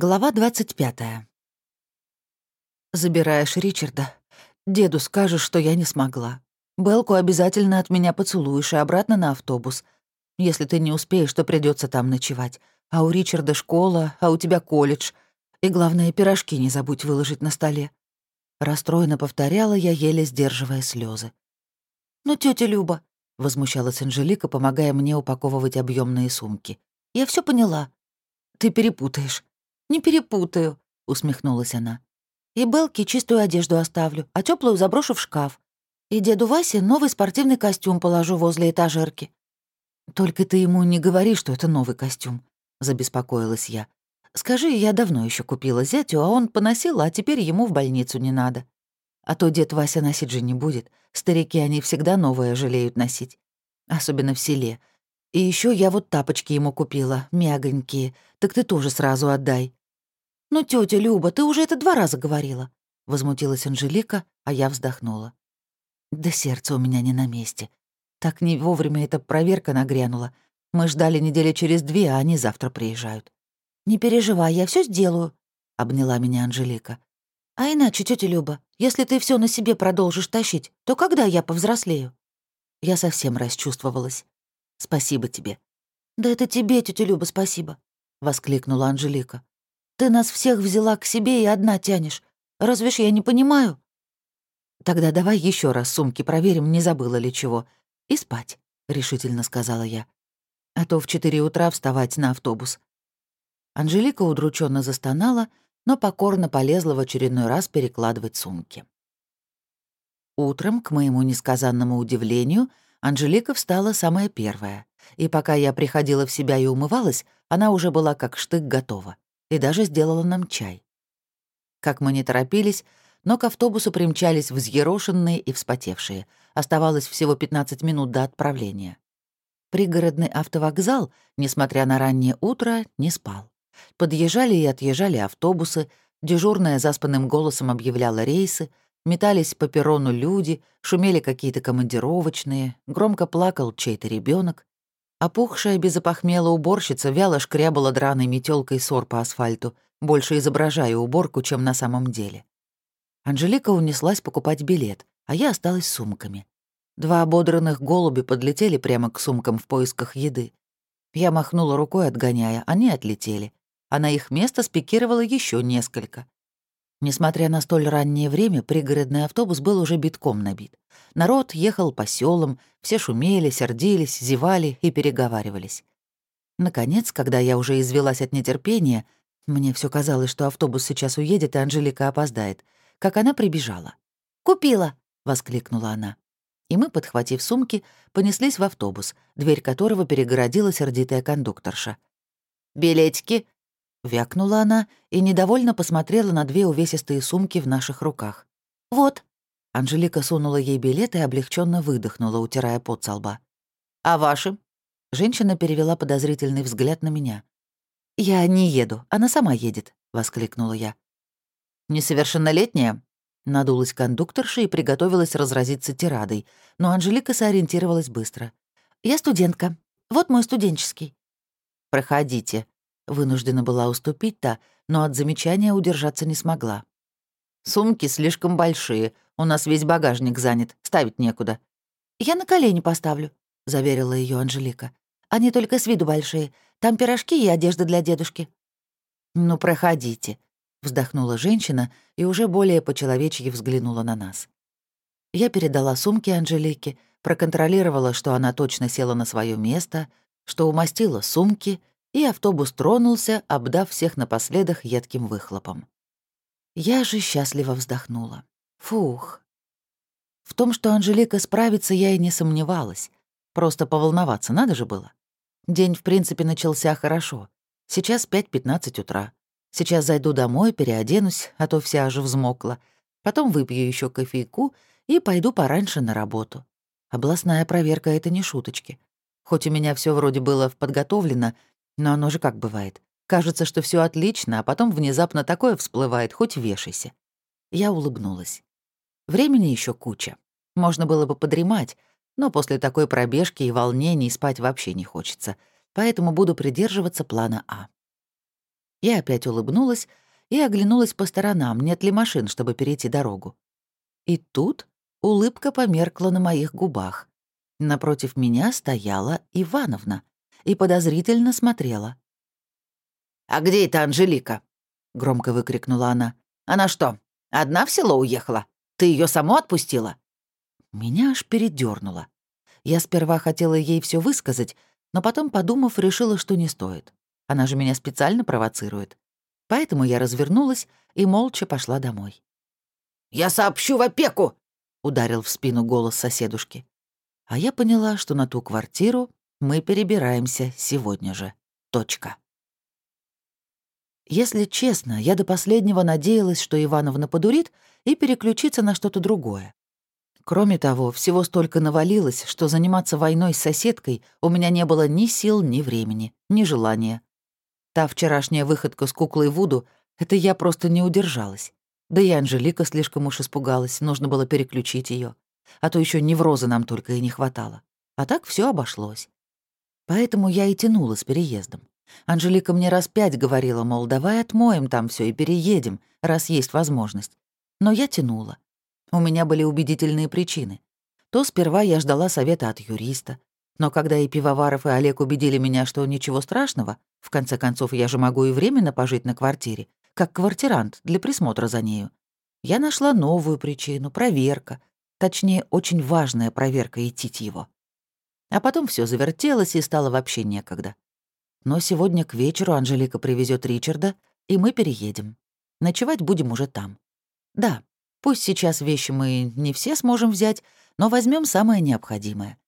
Глава 25. Забираешь Ричарда. Деду скажешь, что я не смогла. Белку обязательно от меня поцелуешь и обратно на автобус. Если ты не успеешь, то придется там ночевать. А у Ричарда школа, а у тебя колледж. И главное, пирожки не забудь выложить на столе. Расстроенно повторяла я, еле сдерживая слезы. «Ну, тетя Люба», — возмущалась Анжелика, помогая мне упаковывать объемные сумки. «Я все поняла. Ты перепутаешь. «Не перепутаю», — усмехнулась она. «И Белке чистую одежду оставлю, а теплую заброшу в шкаф. И деду Васе новый спортивный костюм положу возле этажерки». «Только ты ему не говори, что это новый костюм», — забеспокоилась я. «Скажи, я давно еще купила зятю, а он поносил, а теперь ему в больницу не надо. А то дед Вася носить же не будет. Старики они всегда новое жалеют носить. Особенно в селе. И еще я вот тапочки ему купила, мягонькие. Так ты тоже сразу отдай. «Ну, тетя Люба, ты уже это два раза говорила», — возмутилась Анжелика, а я вздохнула. Да сердце у меня не на месте. Так не вовремя эта проверка нагрянула. Мы ждали недели через две, а они завтра приезжают. «Не переживай, я все сделаю», — обняла меня Анжелика. «А иначе, тетя Люба, если ты все на себе продолжишь тащить, то когда я повзрослею?» Я совсем расчувствовалась. «Спасибо тебе». «Да это тебе, тетя Люба, спасибо», — воскликнула Анжелика. Ты нас всех взяла к себе и одна тянешь. Разве ж я не понимаю?» «Тогда давай еще раз сумки проверим, не забыла ли чего. И спать», — решительно сказала я. «А то в четыре утра вставать на автобус». Анжелика удрученно застонала, но покорно полезла в очередной раз перекладывать сумки. Утром, к моему несказанному удивлению, Анжелика встала самая первая, и пока я приходила в себя и умывалась, она уже была как штык готова и даже сделала нам чай. Как мы не торопились, но к автобусу примчались взъерошенные и вспотевшие. Оставалось всего 15 минут до отправления. Пригородный автовокзал, несмотря на раннее утро, не спал. Подъезжали и отъезжали автобусы, дежурная заспанным голосом объявляла рейсы, метались по перрону люди, шумели какие-то командировочные, громко плакал чей-то ребенок. Опухшая без опохмела уборщица вяло шкрябала драной метелкой сор по асфальту, больше изображая уборку, чем на самом деле. Анжелика унеслась покупать билет, а я осталась с сумками. Два ободранных голуби подлетели прямо к сумкам в поисках еды. Я махнула рукой, отгоняя, они отлетели, а на их место спикировало еще несколько. Несмотря на столь раннее время, пригородный автобус был уже битком набит. Народ ехал по селам, все шумели, сердились, зевали и переговаривались. Наконец, когда я уже извелась от нетерпения, мне все казалось, что автобус сейчас уедет, и Анжелика опоздает, как она прибежала. «Купила!» — воскликнула она. И мы, подхватив сумки, понеслись в автобус, дверь которого перегородила сердитая кондукторша. «Билетики!» Вякнула она и недовольно посмотрела на две увесистые сумки в наших руках. «Вот». Анжелика сунула ей билет и облегченно выдохнула, утирая пот со лба. «А ваши?» Женщина перевела подозрительный взгляд на меня. «Я не еду, она сама едет», — воскликнула я. «Несовершеннолетняя?» Надулась кондукторша и приготовилась разразиться тирадой, но Анжелика сориентировалась быстро. «Я студентка. Вот мой студенческий». «Проходите», Вынуждена была уступить та, но от замечания удержаться не смогла. «Сумки слишком большие, у нас весь багажник занят, ставить некуда». «Я на колени поставлю», — заверила ее Анжелика. «Они только с виду большие. Там пирожки и одежда для дедушки». «Ну, проходите», — вздохнула женщина и уже более по-человечьи взглянула на нас. Я передала сумки Анжелике, проконтролировала, что она точно села на свое место, что умастила сумки и автобус тронулся, обдав всех напоследок едким выхлопом. Я же счастливо вздохнула. Фух. В том, что Анжелика справится, я и не сомневалась. Просто поволноваться надо же было. День, в принципе, начался хорошо. Сейчас 5.15 утра. Сейчас зайду домой, переоденусь, а то вся аж взмокла. Потом выпью еще кофейку и пойду пораньше на работу. Областная проверка — это не шуточки. Хоть у меня все вроде было подготовлено, но оно же как бывает. Кажется, что все отлично, а потом внезапно такое всплывает, хоть вешайся. Я улыбнулась. Времени еще куча. Можно было бы подремать, но после такой пробежки и волнений спать вообще не хочется. Поэтому буду придерживаться плана А. Я опять улыбнулась и оглянулась по сторонам, нет ли машин, чтобы перейти дорогу. И тут улыбка померкла на моих губах. Напротив меня стояла Ивановна и подозрительно смотрела. «А где эта Анжелика?» — громко выкрикнула она. «Она что, одна в село уехала? Ты ее саму отпустила?» Меня аж передернуло. Я сперва хотела ей все высказать, но потом, подумав, решила, что не стоит. Она же меня специально провоцирует. Поэтому я развернулась и молча пошла домой. «Я сообщу в опеку!» — ударил в спину голос соседушки. А я поняла, что на ту квартиру мы перебираемся сегодня же. Точка. Если честно, я до последнего надеялась, что Ивановна подурит и переключится на что-то другое. Кроме того, всего столько навалилось, что заниматься войной с соседкой у меня не было ни сил, ни времени, ни желания. Та вчерашняя выходка с куклой Вуду — это я просто не удержалась. Да и Анжелика слишком уж испугалась, нужно было переключить ее, А то еще невроза нам только и не хватало. А так все обошлось. Поэтому я и тянула с переездом. Анжелика мне раз пять говорила, мол, давай отмоем там все и переедем, раз есть возможность. Но я тянула. У меня были убедительные причины. То сперва я ждала совета от юриста, но когда и Пивоваров, и Олег убедили меня, что ничего страшного, в конце концов, я же могу и временно пожить на квартире, как квартирант для присмотра за нею, я нашла новую причину — проверка. Точнее, очень важная проверка идти его. А потом все завертелось и стало вообще некогда. Но сегодня к вечеру Анжелика привезет Ричарда, и мы переедем. Ночевать будем уже там. Да, Пусть сейчас вещи мы не все сможем взять, но возьмем самое необходимое.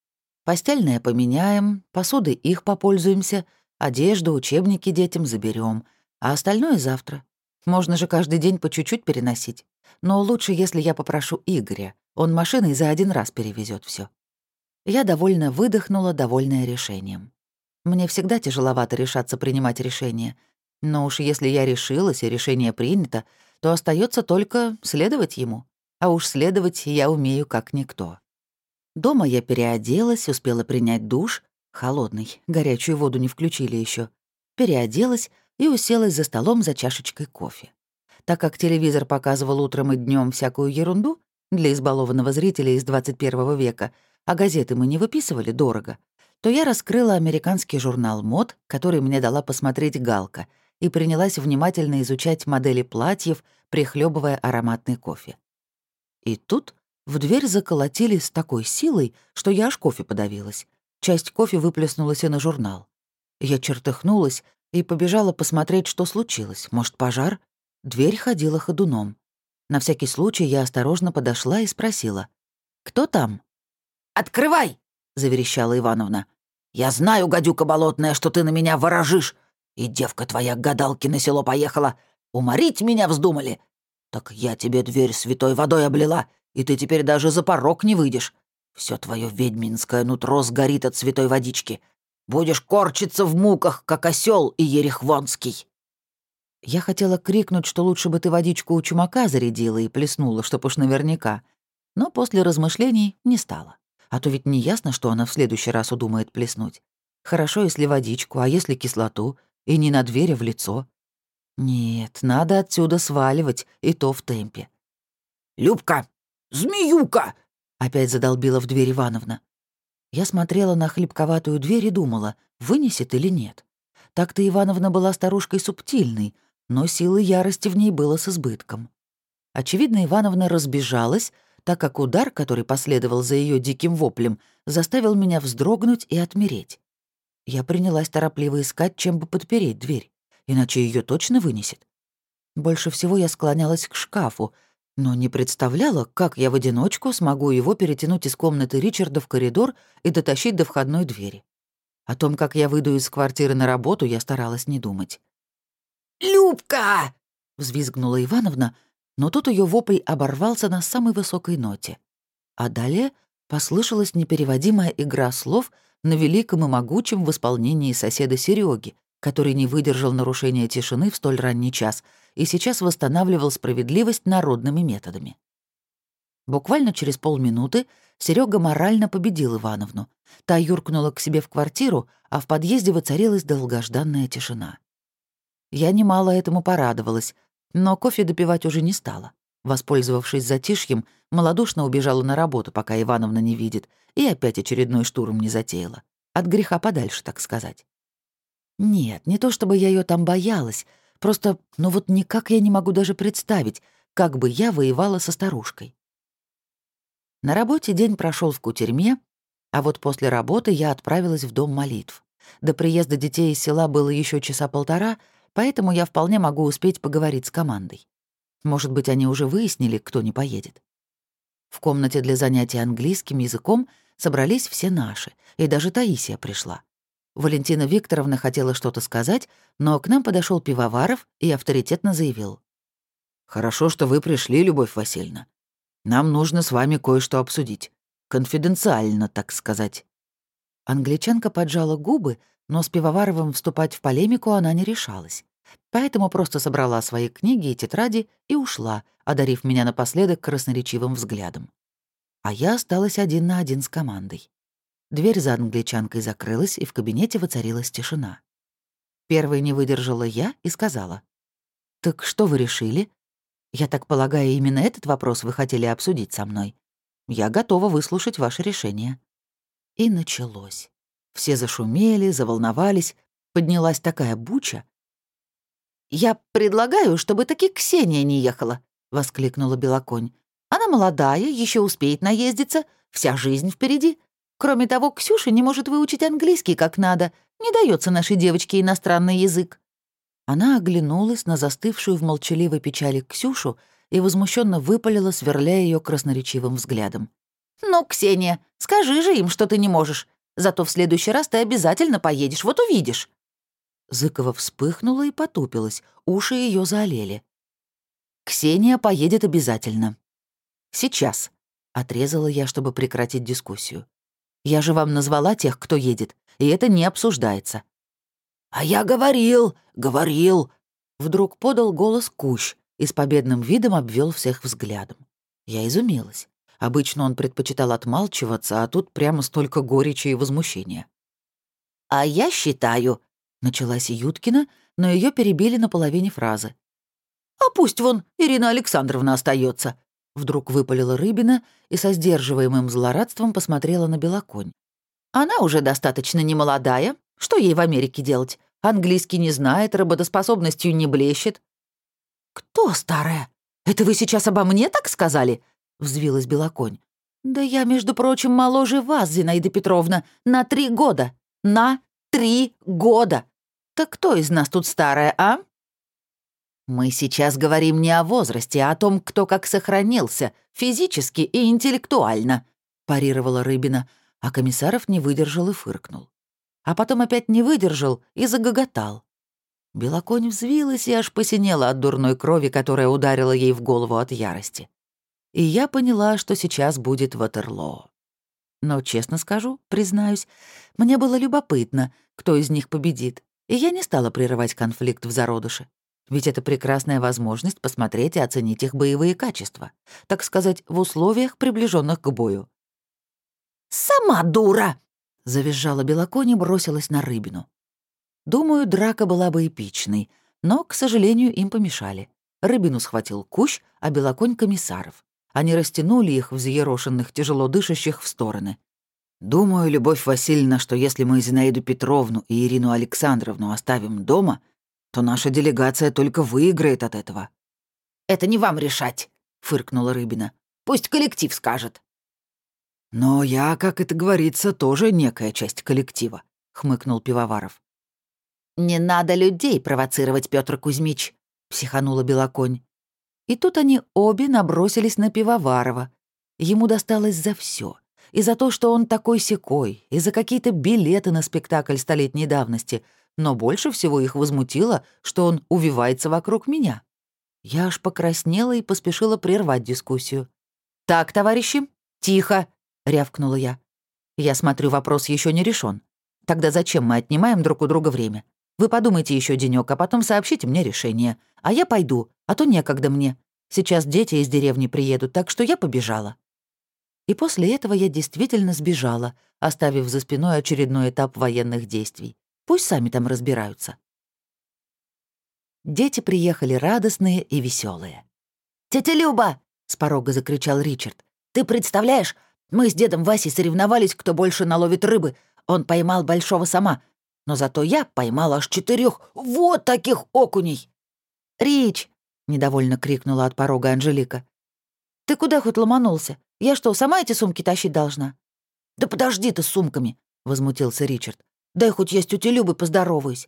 Постельное поменяем, посуды их попользуемся, одежду, учебники детям заберем, а остальное завтра. Можно же каждый день по чуть-чуть переносить. Но лучше, если я попрошу Игоря. Он машиной за один раз перевезет все. Я довольно выдохнула, довольная решением. Мне всегда тяжеловато решаться принимать решения. Но уж если я решилась и решение принято, то остается только следовать ему. А уж следовать я умею как никто. Дома я переоделась, успела принять душ, холодный, горячую воду не включили еще, переоделась и уселась за столом за чашечкой кофе. Так как телевизор показывал утром и днем всякую ерунду для избалованного зрителя из 21 века, а газеты мы не выписывали дорого, то я раскрыла американский журнал мод, который мне дала посмотреть Галка — и принялась внимательно изучать модели платьев, прихлебывая ароматный кофе. И тут в дверь заколотили с такой силой, что я аж кофе подавилась. Часть кофе выплеснулась и на журнал. Я чертыхнулась и побежала посмотреть, что случилось. Может, пожар? Дверь ходила ходуном. На всякий случай я осторожно подошла и спросила. «Кто там?» «Открывай!» — заверещала Ивановна. «Я знаю, гадюка болотная, что ты на меня ворожишь. И девка твоя к гадалке на село поехала. Уморить меня вздумали. Так я тебе дверь святой водой облила, и ты теперь даже за порог не выйдешь. Все твое ведьминское нутро сгорит от святой водички. Будешь корчиться в муках, как осел и ерехвонский». Я хотела крикнуть, что лучше бы ты водичку у чумака зарядила и плеснула, чтоб уж наверняка. Но после размышлений не стала. А то ведь не ясно, что она в следующий раз удумает плеснуть. Хорошо, если водичку, а если кислоту, и не на дверь, а в лицо. Нет, надо отсюда сваливать, и то в темпе. «Любка! Змеюка!» — опять задолбила в дверь Ивановна. Я смотрела на хлебковатую дверь и думала, вынесет или нет. Так-то Ивановна была старушкой субтильной, но силы ярости в ней было с избытком. Очевидно, Ивановна разбежалась, так как удар, который последовал за ее диким воплем, заставил меня вздрогнуть и отмереть. Я принялась торопливо искать, чем бы подпереть дверь, иначе ее точно вынесет. Больше всего я склонялась к шкафу, но не представляла, как я в одиночку смогу его перетянуть из комнаты Ричарда в коридор и дотащить до входной двери. О том, как я выйду из квартиры на работу, я старалась не думать. «Любка!» — взвизгнула Ивановна, но тут ее вопль оборвался на самой высокой ноте. А далее послышалась непереводимая игра слов — на великом и могучем в исполнении соседа Сереги, который не выдержал нарушения тишины в столь ранний час и сейчас восстанавливал справедливость народными методами. Буквально через полминуты Серега морально победил Ивановну. Та юркнула к себе в квартиру, а в подъезде воцарилась долгожданная тишина. Я немало этому порадовалась, но кофе допивать уже не стала. Воспользовавшись затишьем, малодушно убежала на работу, пока Ивановна не видит, и опять очередной штурм не затеяла. От греха подальше, так сказать. Нет, не то чтобы я ее там боялась, просто, ну вот никак я не могу даже представить, как бы я воевала со старушкой. На работе день прошел в кутерьме, а вот после работы я отправилась в дом молитв. До приезда детей из села было еще часа полтора, поэтому я вполне могу успеть поговорить с командой. Может быть, они уже выяснили, кто не поедет. В комнате для занятий английским языком собрались все наши, и даже Таисия пришла. Валентина Викторовна хотела что-то сказать, но к нам подошел Пивоваров и авторитетно заявил. «Хорошо, что вы пришли, Любовь Васильевна. Нам нужно с вами кое-что обсудить. Конфиденциально, так сказать». Англичанка поджала губы, но с Пивоваровым вступать в полемику она не решалась. Поэтому просто собрала свои книги и тетради и ушла, одарив меня напоследок красноречивым взглядом. А я осталась один на один с командой. Дверь за англичанкой закрылась, и в кабинете воцарилась тишина. Первой не выдержала я и сказала. «Так что вы решили? Я так полагаю, именно этот вопрос вы хотели обсудить со мной. Я готова выслушать ваше решение». И началось. Все зашумели, заволновались, поднялась такая буча, «Я предлагаю, чтобы таки Ксения не ехала», — воскликнула Белоконь. «Она молодая, еще успеет наездиться, вся жизнь впереди. Кроме того, Ксюша не может выучить английский как надо, не дается нашей девочке иностранный язык». Она оглянулась на застывшую в молчаливой печали Ксюшу и возмущенно выпалила, сверляя ее красноречивым взглядом. «Ну, Ксения, скажи же им, что ты не можешь. Зато в следующий раз ты обязательно поедешь, вот увидишь». Зыкова вспыхнула и потупилась, уши ее заолели. «Ксения поедет обязательно». «Сейчас», — отрезала я, чтобы прекратить дискуссию. «Я же вам назвала тех, кто едет, и это не обсуждается». «А я говорил, говорил», — вдруг подал голос Кущ и с победным видом обвел всех взглядом. Я изумилась. Обычно он предпочитал отмалчиваться, а тут прямо столько горечи и возмущения. «А я считаю», Началась Юткина, но ее перебили на половине фразы. «А пусть вон Ирина Александровна остается. Вдруг выпалила Рыбина и со сдерживаемым злорадством посмотрела на Белоконь. «Она уже достаточно немолодая. Что ей в Америке делать? Английский не знает, работоспособностью не блещет». «Кто старая? Это вы сейчас обо мне так сказали?» — взвилась Белоконь. «Да я, между прочим, моложе вас, Зинаида Петровна, на три года. На три года. Так кто из нас тут старая, а?» «Мы сейчас говорим не о возрасте, а о том, кто как сохранился, физически и интеллектуально», — парировала Рыбина, а Комиссаров не выдержал и фыркнул. А потом опять не выдержал и загоготал. Белоконь взвилась и аж посинела от дурной крови, которая ударила ей в голову от ярости. И я поняла, что сейчас будет Ватерлоо. Но, честно скажу, признаюсь, мне было любопытно, кто из них победит, и я не стала прерывать конфликт в зародыше. Ведь это прекрасная возможность посмотреть и оценить их боевые качества, так сказать, в условиях, приближенных к бою. «Сама дура!» — завизжала Белоконь и бросилась на рыбину. Думаю, драка была бы эпичной, но, к сожалению, им помешали. Рыбину схватил Кущ, а Белоконь — комиссаров. Они растянули их, взъерошенных, тяжело дышащих, в стороны. Думаю, Любовь Васильевна, что если мы Зинаиду Петровну и Ирину Александровну оставим дома, то наша делегация только выиграет от этого». «Это не вам решать», — фыркнула Рыбина. «Пусть коллектив скажет». «Но я, как это говорится, тоже некая часть коллектива», — хмыкнул Пивоваров. «Не надо людей провоцировать, Петр Кузьмич», — психанула Белоконь. И тут они обе набросились на Пивоварова. Ему досталось за все и за то, что он такой секой, и за какие-то билеты на спектакль столетней давности, но больше всего их возмутило, что он увивается вокруг меня. Я аж покраснела и поспешила прервать дискуссию. «Так, товарищи, тихо!» — рявкнула я. «Я смотрю, вопрос еще не решен. Тогда зачем мы отнимаем друг у друга время? Вы подумайте еще денек, а потом сообщите мне решение. А я пойду, а то некогда мне. Сейчас дети из деревни приедут, так что я побежала». И после этого я действительно сбежала, оставив за спиной очередной этап военных действий. Пусть сами там разбираются. Дети приехали радостные и веселые. «Тетя Люба!» — с порога закричал Ричард. «Ты представляешь, мы с дедом Васей соревновались, кто больше наловит рыбы. Он поймал большого сама. Но зато я поймал аж четырех вот таких окуней!» «Рич!» — недовольно крикнула от порога Анжелика. «Ты куда хоть ломанулся? Я что, сама эти сумки тащить должна?» «Да подожди ты с сумками!» — возмутился Ричард. «Дай хоть я с тетей Любой поздороваюсь.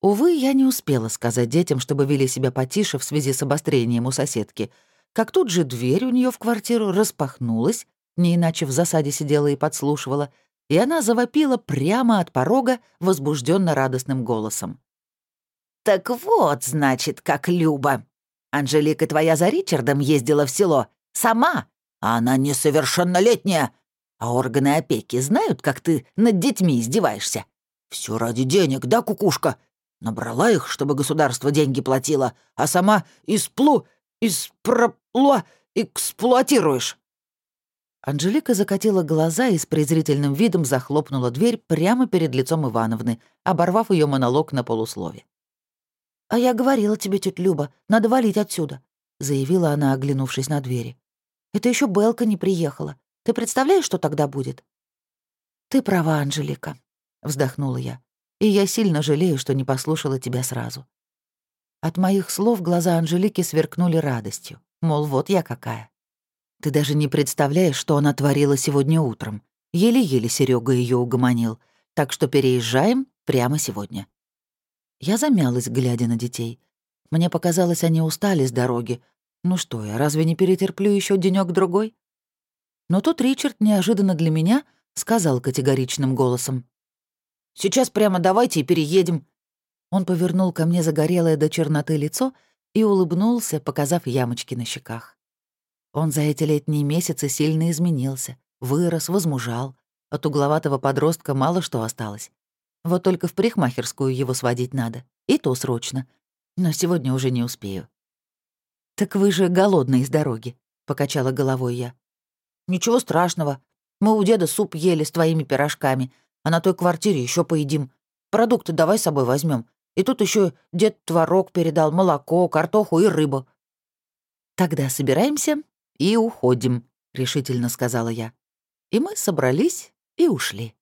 Увы, я не успела сказать детям, чтобы вели себя потише в связи с обострением у соседки, как тут же дверь у нее в квартиру распахнулась, не иначе в засаде сидела и подслушивала, и она завопила прямо от порога возбужденно радостным голосом. «Так вот, значит, как Люба. Анжелика твоя за Ричардом ездила в село. Сама. А она несовершеннолетняя. А органы опеки знают, как ты над детьми издеваешься. Все ради денег, да, кукушка? Набрала их, чтобы государство деньги платило, а сама исплу, испропло, эксплуатируешь». Анжелика закатила глаза и с презрительным видом захлопнула дверь прямо перед лицом Ивановны, оборвав ее монолог на полуслове. «А я говорила тебе, тетя Люба, надо валить отсюда», — заявила она, оглянувшись на двери. «Это еще Белка не приехала. Ты представляешь, что тогда будет?» «Ты права, Анжелика», — вздохнула я и я сильно жалею, что не послушала тебя сразу». От моих слов глаза Анжелики сверкнули радостью, мол, вот я какая. Ты даже не представляешь, что она творила сегодня утром. Еле-еле Серега ее угомонил, так что переезжаем прямо сегодня. Я замялась, глядя на детей. Мне показалось, они устали с дороги. Ну что я, разве не перетерплю еще денек другой Но тут Ричард неожиданно для меня сказал категоричным голосом. Сейчас прямо давайте и переедем». Он повернул ко мне загорелое до черноты лицо и улыбнулся, показав ямочки на щеках. Он за эти летние месяцы сильно изменился, вырос, возмужал. От угловатого подростка мало что осталось. Вот только в парикмахерскую его сводить надо, и то срочно. Но сегодня уже не успею. «Так вы же голодные с дороги», — покачала головой я. «Ничего страшного. Мы у деда суп ели с твоими пирожками, а на той квартире еще поедим. Продукты давай с собой возьмем. И тут еще дед творог передал, молоко, картоху и рыбу». «Тогда собираемся и уходим», — решительно сказала я. И мы собрались и ушли.